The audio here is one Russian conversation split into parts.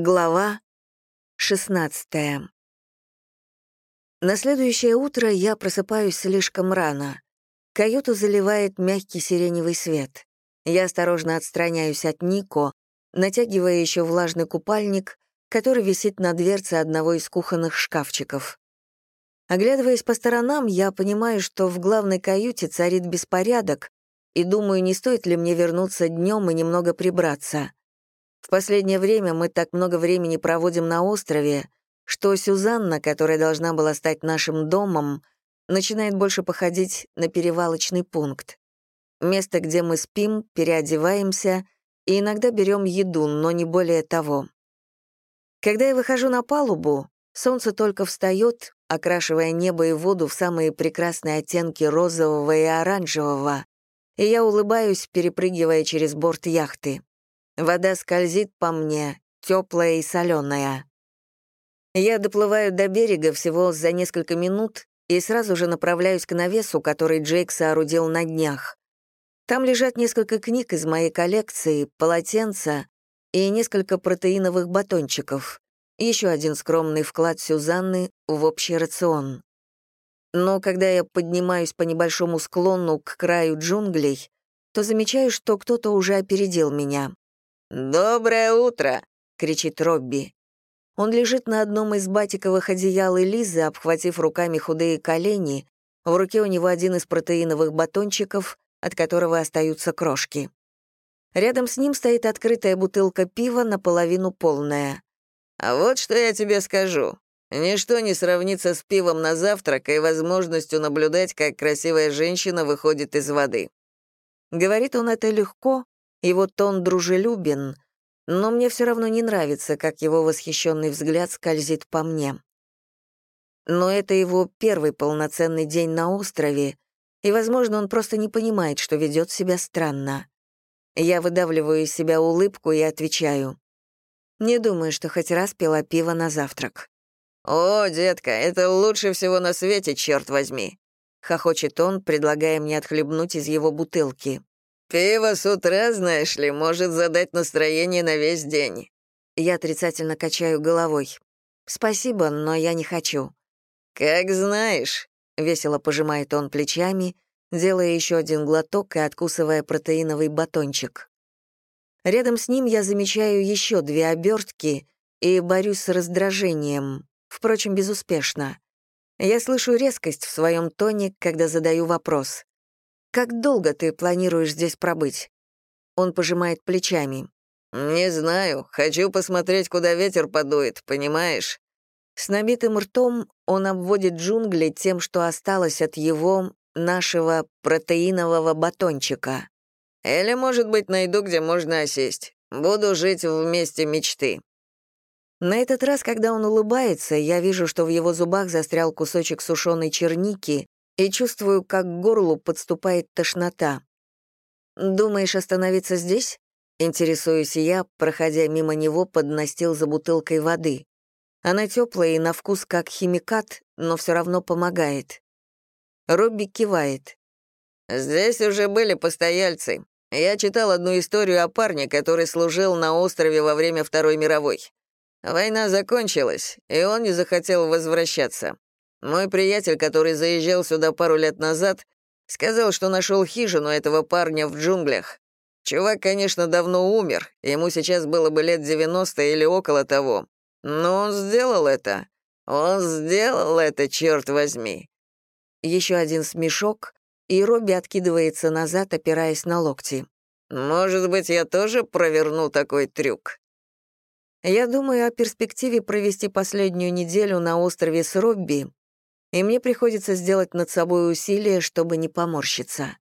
Глава 16 На следующее утро я просыпаюсь слишком рано. Каюту заливает мягкий сиреневый свет. Я осторожно отстраняюсь от Нико, натягивая еще влажный купальник, который висит на дверце одного из кухонных шкафчиков. Оглядываясь по сторонам, я понимаю, что в главной каюте царит беспорядок, и думаю, не стоит ли мне вернуться днем и немного прибраться. В последнее время мы так много времени проводим на острове, что Сюзанна, которая должна была стать нашим домом, начинает больше походить на перевалочный пункт. Место, где мы спим, переодеваемся и иногда берем еду, но не более того. Когда я выхожу на палубу, солнце только встает, окрашивая небо и воду в самые прекрасные оттенки розового и оранжевого, и я улыбаюсь, перепрыгивая через борт яхты. Вода скользит по мне, теплая и соленая. Я доплываю до берега всего за несколько минут и сразу же направляюсь к навесу, который Джейк соорудил на днях. Там лежат несколько книг из моей коллекции, полотенца и несколько протеиновых батончиков. Еще один скромный вклад Сюзанны в общий рацион. Но когда я поднимаюсь по небольшому склону к краю джунглей, то замечаю, что кто-то уже опередил меня. «Доброе утро!» — кричит Робби. Он лежит на одном из батиковых одеял Элизы, обхватив руками худые колени. В руке у него один из протеиновых батончиков, от которого остаются крошки. Рядом с ним стоит открытая бутылка пива, наполовину полная. «А вот что я тебе скажу. Ничто не сравнится с пивом на завтрак и возможностью наблюдать, как красивая женщина выходит из воды». Говорит он это легко, его тон дружелюбен, но мне все равно не нравится, как его восхищенный взгляд скользит по мне. Но это его первый полноценный день на острове, и, возможно, он просто не понимает, что ведет себя странно. Я выдавливаю из себя улыбку и отвечаю. Не думаю, что хоть раз пила пиво на завтрак. «О, детка, это лучше всего на свете, черт возьми!» — хохочет он, предлагая мне отхлебнуть из его бутылки. «Пиво с утра, знаешь ли, может задать настроение на весь день». Я отрицательно качаю головой. «Спасибо, но я не хочу». «Как знаешь», — весело пожимает он плечами, делая еще один глоток и откусывая протеиновый батончик. Рядом с ним я замечаю еще две обертки и борюсь с раздражением, впрочем, безуспешно. Я слышу резкость в своем тоне, когда задаю вопрос. Как долго ты планируешь здесь пробыть?» Он пожимает плечами. «Не знаю. Хочу посмотреть, куда ветер подует, понимаешь?» С набитым ртом он обводит джунгли тем, что осталось от его, нашего протеинового батончика. «Или, может быть, найду, где можно осесть. Буду жить в месте мечты». На этот раз, когда он улыбается, я вижу, что в его зубах застрял кусочек сушеной черники, и чувствую, как к горлу подступает тошнота. «Думаешь остановиться здесь?» — интересуюсь я, проходя мимо него под настил за бутылкой воды. Она теплая и на вкус как химикат, но все равно помогает. Робби кивает. «Здесь уже были постояльцы. Я читал одну историю о парне, который служил на острове во время Второй мировой. Война закончилась, и он не захотел возвращаться. Мой приятель, который заезжал сюда пару лет назад, сказал, что нашел хижину этого парня в джунглях. Чувак, конечно, давно умер, ему сейчас было бы лет 90 или около того. Но он сделал это. Он сделал это, черт возьми. Еще один смешок, и Робби откидывается назад, опираясь на локти. «Может быть, я тоже проверну такой трюк?» Я думаю о перспективе провести последнюю неделю на острове с Робби и мне приходится сделать над собой усилие, чтобы не поморщиться.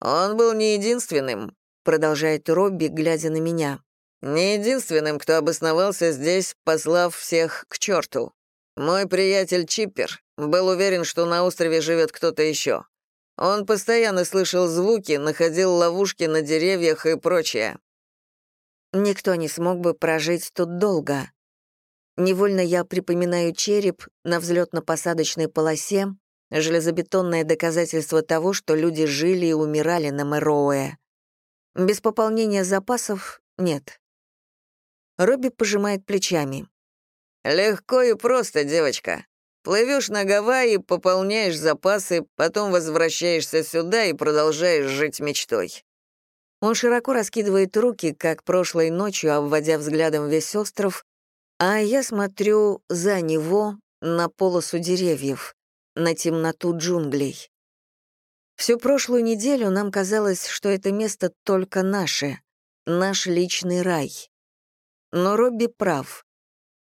«Он был не единственным», — продолжает Робби, глядя на меня. «Не единственным, кто обосновался здесь, послав всех к черту. Мой приятель Чиппер был уверен, что на острове живет кто-то еще. Он постоянно слышал звуки, находил ловушки на деревьях и прочее. Никто не смог бы прожить тут долго. Невольно я припоминаю череп на взлетно-посадочной полосе, железобетонное доказательство того, что люди жили и умирали на Мэроуэ. Без пополнения запасов — нет. Робби пожимает плечами. «Легко и просто, девочка. Плывешь на Гавайи, пополняешь запасы, потом возвращаешься сюда и продолжаешь жить мечтой». Он широко раскидывает руки, как прошлой ночью, обводя взглядом весь остров, а я смотрю за него на полосу деревьев, на темноту джунглей. Всю прошлую неделю нам казалось, что это место только наше, наш личный рай. Но Робби прав.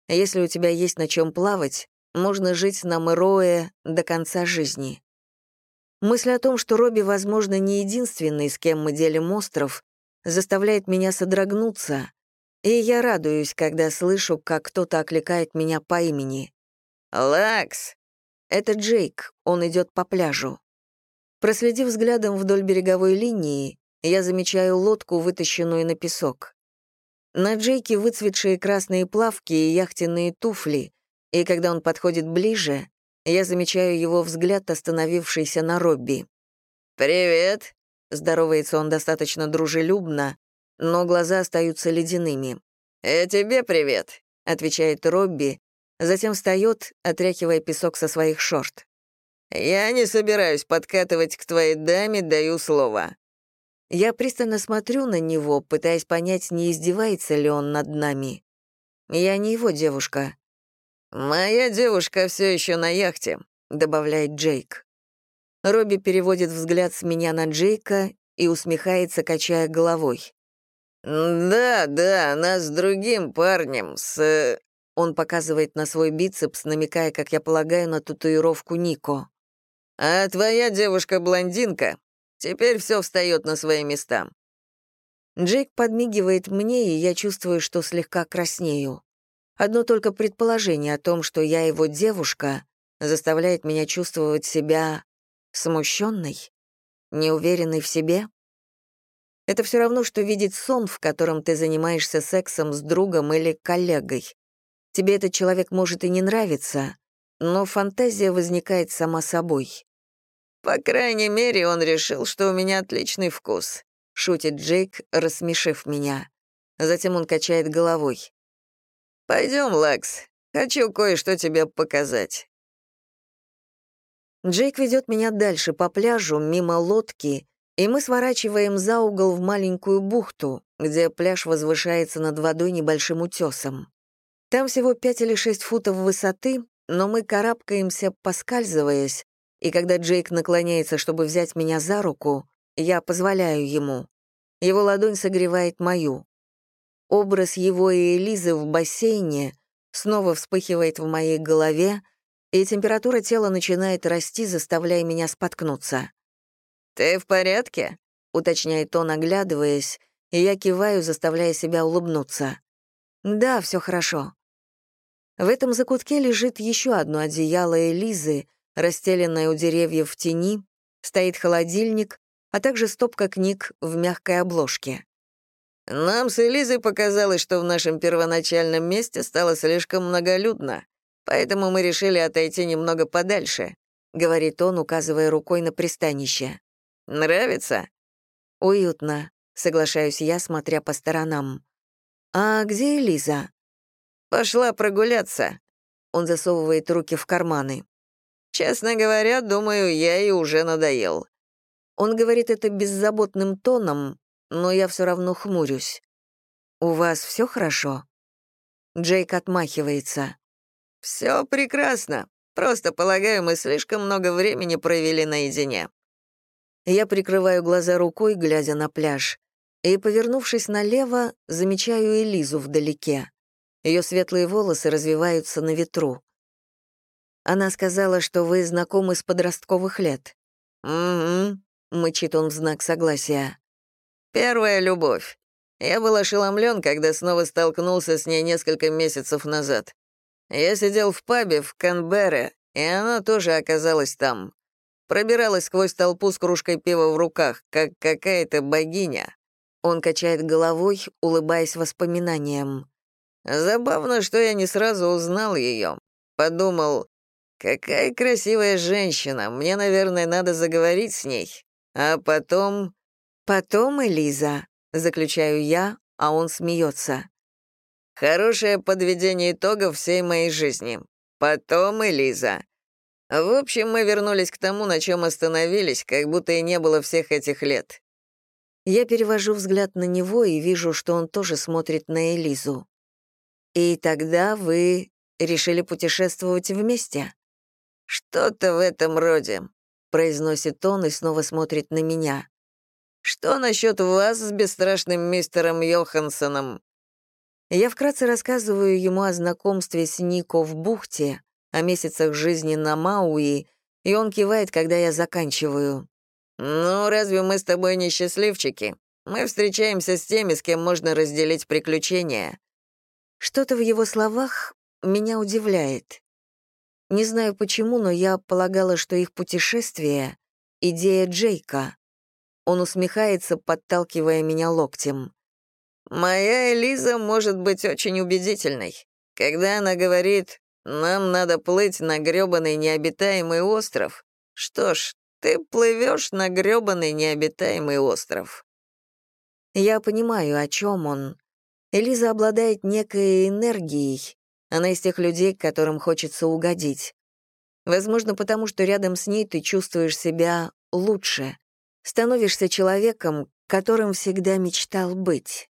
Если у тебя есть на чем плавать, можно жить на Мэроэ до конца жизни. Мысль о том, что Робби, возможно, не единственный, с кем мы делим остров, заставляет меня содрогнуться, и я радуюсь, когда слышу, как кто-то окликает меня по имени. «Лакс!» Это Джейк, он идет по пляжу. Проследив взглядом вдоль береговой линии, я замечаю лодку, вытащенную на песок. На Джейке выцветшие красные плавки и яхтенные туфли, и когда он подходит ближе, я замечаю его взгляд, остановившийся на Робби. «Привет!» — здоровается он достаточно дружелюбно, но глаза остаются ледяными. «И тебе привет», — отвечает Робби, затем встает, отряхивая песок со своих шорт. «Я не собираюсь подкатывать к твоей даме, даю слово». Я пристально смотрю на него, пытаясь понять, не издевается ли он над нами. Я не его девушка. «Моя девушка все еще на яхте», — добавляет Джейк. Робби переводит взгляд с меня на Джейка и усмехается, качая головой. «Да, да, она с другим парнем, с...» Он показывает на свой бицепс, намекая, как я полагаю, на татуировку Нико. «А твоя девушка-блондинка? Теперь все встает на свои места». Джейк подмигивает мне, и я чувствую, что слегка краснею. Одно только предположение о том, что я его девушка, заставляет меня чувствовать себя смущенной, неуверенной в себе. Это все равно, что видеть сон, в котором ты занимаешься сексом с другом или коллегой. Тебе этот человек может и не нравиться, но фантазия возникает сама собой. «По крайней мере, он решил, что у меня отличный вкус», — шутит Джейк, рассмешив меня. Затем он качает головой. «Пойдем, Лекс. Хочу кое-что тебе показать». Джейк ведет меня дальше по пляжу, мимо лодки, и мы сворачиваем за угол в маленькую бухту, где пляж возвышается над водой небольшим утесом. Там всего пять или шесть футов высоты, но мы карабкаемся, поскальзываясь, и когда Джейк наклоняется, чтобы взять меня за руку, я позволяю ему. Его ладонь согревает мою. Образ его и Элизы в бассейне снова вспыхивает в моей голове, и температура тела начинает расти, заставляя меня споткнуться. «Ты в порядке?» — уточняет он, оглядываясь, и я киваю, заставляя себя улыбнуться. «Да, все хорошо». В этом закутке лежит еще одно одеяло Элизы, расстеленное у деревьев в тени, стоит холодильник, а также стопка книг в мягкой обложке. «Нам с Элизой показалось, что в нашем первоначальном месте стало слишком многолюдно, поэтому мы решили отойти немного подальше», — говорит он, указывая рукой на пристанище. Нравится?» «Уютно», — соглашаюсь я, смотря по сторонам. «А где Элиза?» «Пошла прогуляться». Он засовывает руки в карманы. «Честно говоря, думаю, я ей уже надоел». Он говорит это беззаботным тоном, но я все равно хмурюсь. «У вас все хорошо?» Джейк отмахивается. «Все прекрасно. Просто, полагаю, мы слишком много времени провели наедине». Я прикрываю глаза рукой, глядя на пляж, и, повернувшись налево, замечаю Элизу вдалеке. Ее светлые волосы развиваются на ветру. Она сказала, что вы знакомы с подростковых лет. «Угу», — мычит он в знак согласия. «Первая любовь. Я был ошеломлен, когда снова столкнулся с ней несколько месяцев назад. Я сидел в пабе в Канберре, и она тоже оказалась там. Пробиралась сквозь толпу с кружкой пива в руках, как какая-то богиня. Он качает головой, улыбаясь воспоминаниям. Забавно, что я не сразу узнал ее. Подумал, какая красивая женщина, мне, наверное, надо заговорить с ней. А потом... Потом, Элиза, заключаю я, а он смеется. Хорошее подведение итогов всей моей жизни. Потом Элиза. В общем, мы вернулись к тому, на чем остановились, как будто и не было всех этих лет. Я перевожу взгляд на него и вижу, что он тоже смотрит на Элизу. И тогда вы решили путешествовать вместе? Что-то в этом роде, произносит он и снова смотрит на меня. Что насчет вас с бесстрашным мистером Йоханссоном? Я вкратце рассказываю ему о знакомстве с Нико в бухте, о месяцах жизни на Мауи, и он кивает, когда я заканчиваю. «Ну, разве мы с тобой не счастливчики? Мы встречаемся с теми, с кем можно разделить приключения». Что-то в его словах меня удивляет. Не знаю почему, но я полагала, что их путешествие — идея Джейка. Он усмехается, подталкивая меня локтем. «Моя Элиза может быть очень убедительной. Когда она говорит, нам надо плыть на грёбаный необитаемый остров, что ж, ты плывешь на грёбаный необитаемый остров». Я понимаю, о чем он. Элиза обладает некой энергией. Она из тех людей, которым хочется угодить. Возможно, потому что рядом с ней ты чувствуешь себя лучше становишься человеком, которым всегда мечтал быть.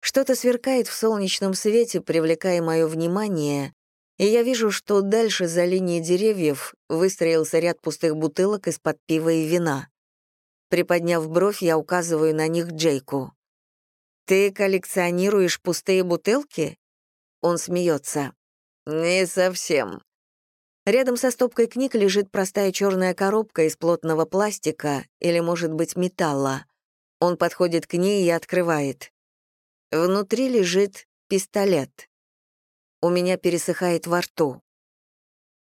Что-то сверкает в солнечном свете, привлекая мое внимание, и я вижу, что дальше за линией деревьев выстроился ряд пустых бутылок из-под пива и вина. Приподняв бровь, я указываю на них Джейку. «Ты коллекционируешь пустые бутылки?» Он смеется. «Не совсем. Рядом со стопкой книг лежит простая черная коробка из плотного пластика или, может быть, металла. Он подходит к ней и открывает. Внутри лежит пистолет. У меня пересыхает во рту.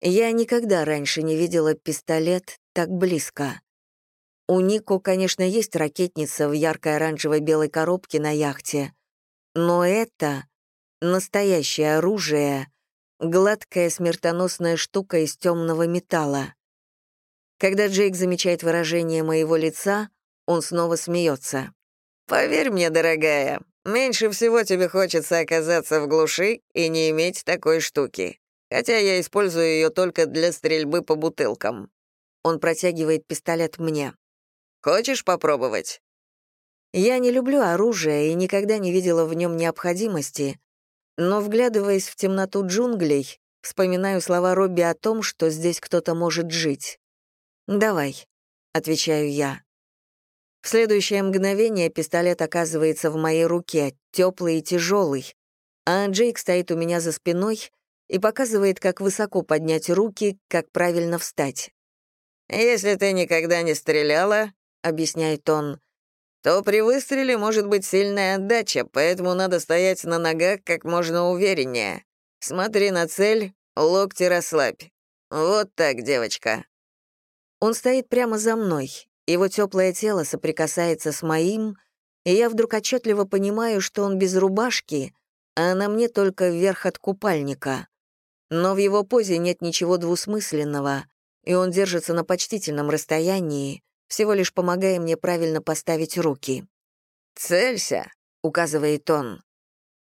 Я никогда раньше не видела пистолет так близко. У Нико, конечно, есть ракетница в яркой оранжевой белой коробке на яхте, но это настоящее оружие, гладкая смертоносная штука из темного металла. Когда Джейк замечает выражение моего лица, он снова смеется. «Поверь мне, дорогая, меньше всего тебе хочется оказаться в глуши и не иметь такой штуки. Хотя я использую ее только для стрельбы по бутылкам». Он протягивает пистолет мне. «Хочешь попробовать?» Я не люблю оружие и никогда не видела в нем необходимости, но, вглядываясь в темноту джунглей, вспоминаю слова Робби о том, что здесь кто-то может жить. «Давай», — отвечаю я. В следующее мгновение пистолет оказывается в моей руке, теплый и тяжелый, а Джейк стоит у меня за спиной и показывает, как высоко поднять руки, как правильно встать. «Если ты никогда не стреляла», — объясняет он, то при выстреле может быть сильная отдача, поэтому надо стоять на ногах как можно увереннее. Смотри на цель, локти расслабь. Вот так, девочка». Он стоит прямо за мной, его теплое тело соприкасается с моим, и я вдруг отчетливо понимаю, что он без рубашки, а на мне только верх от купальника. Но в его позе нет ничего двусмысленного, и он держится на почтительном расстоянии, всего лишь помогая мне правильно поставить руки. «Целься», — указывает он.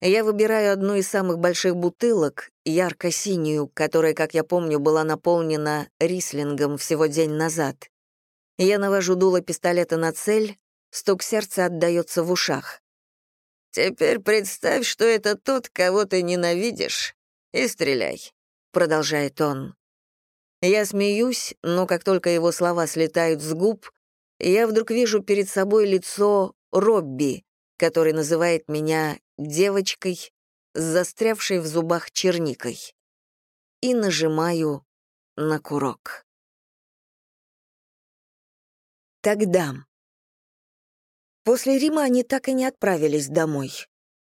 Я выбираю одну из самых больших бутылок, ярко-синюю, которая, как я помню, была наполнена рислингом всего день назад. Я навожу дуло пистолета на цель, стук сердца отдаётся в ушах. «Теперь представь, что это тот, кого ты ненавидишь, и стреляй», — продолжает он. Я смеюсь, но как только его слова слетают с губ, я вдруг вижу перед собой лицо Робби, который называет меня девочкой застрявшей в зубах черникой. И нажимаю на курок. Тогда. После Рима они так и не отправились домой.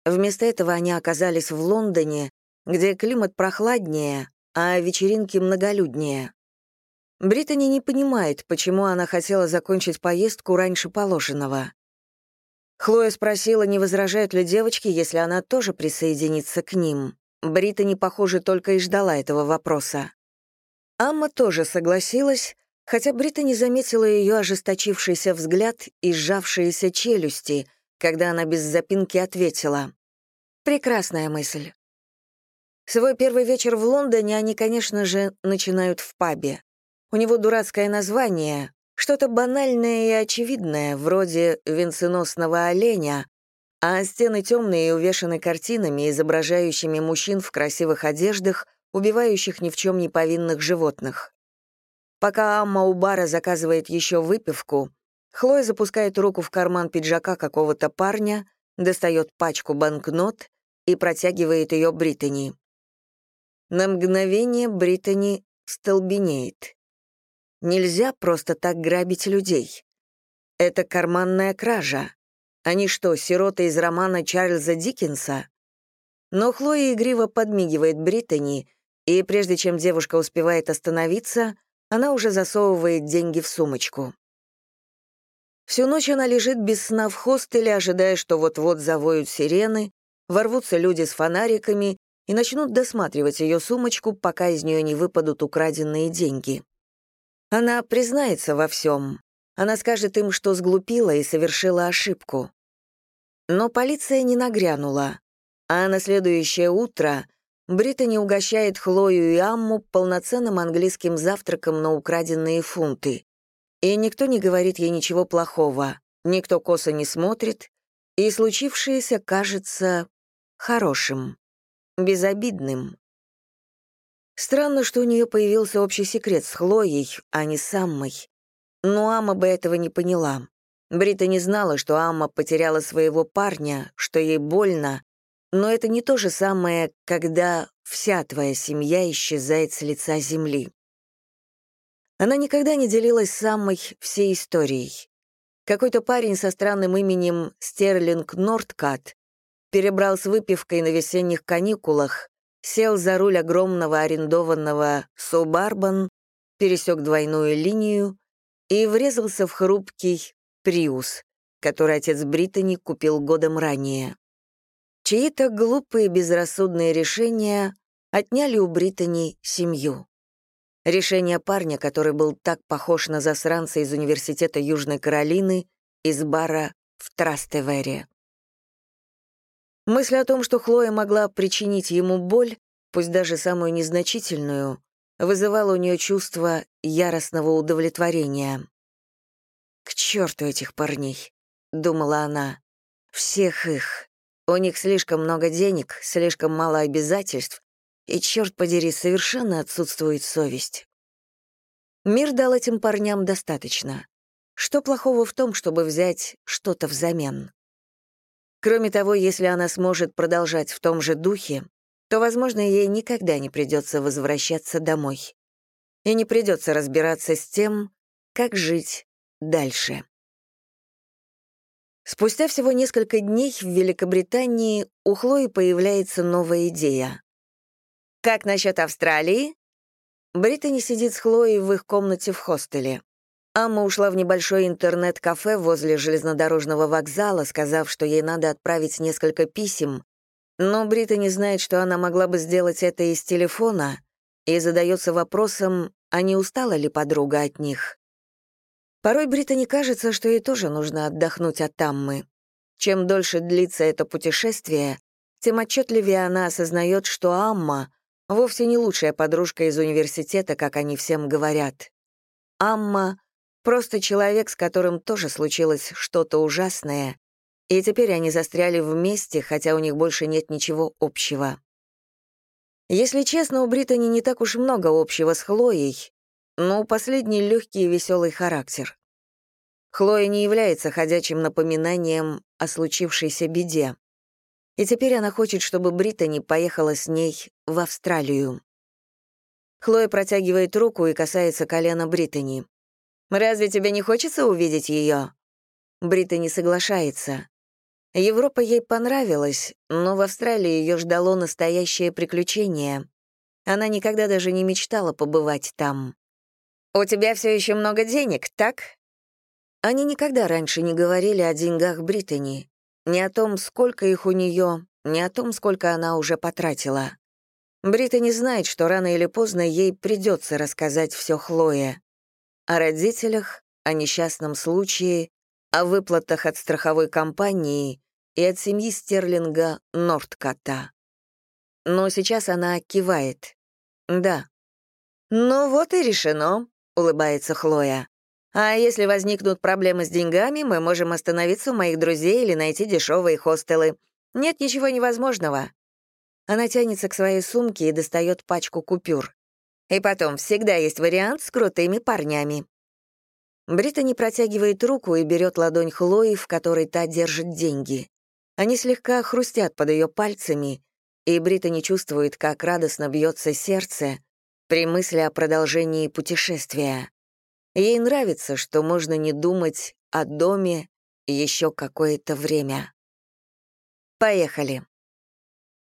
Вместо этого они оказались в Лондоне, где климат прохладнее, а вечеринки многолюднее. Британи не понимает, почему она хотела закончить поездку раньше положенного. Хлоя спросила, не возражают ли девочки, если она тоже присоединится к ним. Британи, похоже, только и ждала этого вопроса. Амма тоже согласилась, хотя Британи заметила ее ожесточившийся взгляд и сжавшиеся челюсти, когда она без запинки ответила. Прекрасная мысль. Свой первый вечер в Лондоне они, конечно же, начинают в пабе. У него дурацкое название, что-то банальное и очевидное, вроде венценосного оленя, а стены темные и увешаны картинами, изображающими мужчин в красивых одеждах, убивающих ни в чем не повинных животных. Пока Амма у бара заказывает еще выпивку, Хлоя запускает руку в карман пиджака какого-то парня, достает пачку банкнот и протягивает ее Британи. На мгновение Британи столбенеет. Нельзя просто так грабить людей. Это карманная кража. Они что, сироты из романа Чарльза Диккенса? Но Хлоя игриво подмигивает Британи, и прежде чем девушка успевает остановиться, она уже засовывает деньги в сумочку. Всю ночь она лежит без сна в хостеле, ожидая, что вот-вот завоют сирены, ворвутся люди с фонариками и начнут досматривать ее сумочку, пока из нее не выпадут украденные деньги. Она признается во всем. Она скажет им, что сглупила и совершила ошибку. Но полиция не нагрянула, а на следующее утро Британи угощает Хлою и Амму полноценным английским завтраком на украденные фунты. И никто не говорит ей ничего плохого, никто косо не смотрит, и случившееся кажется хорошим, безобидным. Странно, что у нее появился общий секрет с Хлоей, а не с Аммой. Но Амма бы этого не поняла. Брита не знала, что Амма потеряла своего парня, что ей больно, но это не то же самое, когда вся твоя семья исчезает с лица земли. Она никогда не делилась с Аммой всей историей. Какой-то парень со странным именем Стерлинг Нордкат перебрал с выпивкой на весенних каникулах, сел за руль огромного арендованного Субарбан, пересек двойную линию и врезался в хрупкий Приус, который отец Британи купил годом ранее. Чьи-то глупые безрассудные решения отняли у Британи семью. Решение парня, который был так похож на засранца из Университета Южной Каролины, из бара в Трастевере. Мысль о том, что Хлоя могла причинить ему боль, пусть даже самую незначительную, вызывала у нее чувство яростного удовлетворения. «К черту этих парней», — думала она, — «всех их. У них слишком много денег, слишком мало обязательств, и, черт подери, совершенно отсутствует совесть. Мир дал этим парням достаточно. Что плохого в том, чтобы взять что-то взамен? Кроме того, если она сможет продолжать в том же духе, то, возможно, ей никогда не придется возвращаться домой. И не придется разбираться с тем, как жить дальше. Спустя всего несколько дней в Великобритании у Хлои появляется новая идея. «Как насчет Австралии?» Британи сидит с Хлоей в их комнате в хостеле. Амма ушла в небольшое интернет-кафе возле железнодорожного вокзала, сказав, что ей надо отправить несколько писем, но Британи знает, что она могла бы сделать это из телефона, и задается вопросом, а не устала ли подруга от них. Порой Британи кажется, что ей тоже нужно отдохнуть от Таммы. Чем дольше длится это путешествие, тем отчетливее она осознает, что Амма вовсе не лучшая подружка из университета, как они всем говорят. Амма — просто человек, с которым тоже случилось что-то ужасное, и теперь они застряли вместе, хотя у них больше нет ничего общего. Если честно, у Британи не так уж много общего с Хлоей, но у последней легкий и веселый характер. Хлоя не является ходячим напоминанием о случившейся беде. И теперь она хочет, чтобы Британи поехала с ней в Австралию. Хлоя протягивает руку и касается колена Британи. «Разве тебе не хочется увидеть ее?» Британи соглашается. Европа ей понравилась, но в Австралии ее ждало настоящее приключение. Она никогда даже не мечтала побывать там. «У тебя все еще много денег, так?» Они никогда раньше не говорили о деньгах Британи, ни о том, сколько их у нее, ни о том, сколько она уже потратила. Британи знает, что рано или поздно ей придется рассказать все Хлое. О родителях, о несчастном случае, о выплатах от страховой компании и от семьи Стерлинга Нордкота. Но сейчас она кивает. «Да». «Ну вот и решено», — улыбается Хлоя. «А если возникнут проблемы с деньгами, мы можем остановиться у моих друзей или найти дешевые хостелы. Нет ничего невозможного». Она тянется к своей сумке и достает пачку купюр. И потом, всегда есть вариант с крутыми парнями. Британи протягивает руку и берет ладонь Хлои, в которой та держит деньги. Они слегка хрустят под ее пальцами, и Британи чувствует, как радостно бьется сердце при мысли о продолжении путешествия. Ей нравится, что можно не думать о доме еще какое-то время. Поехали.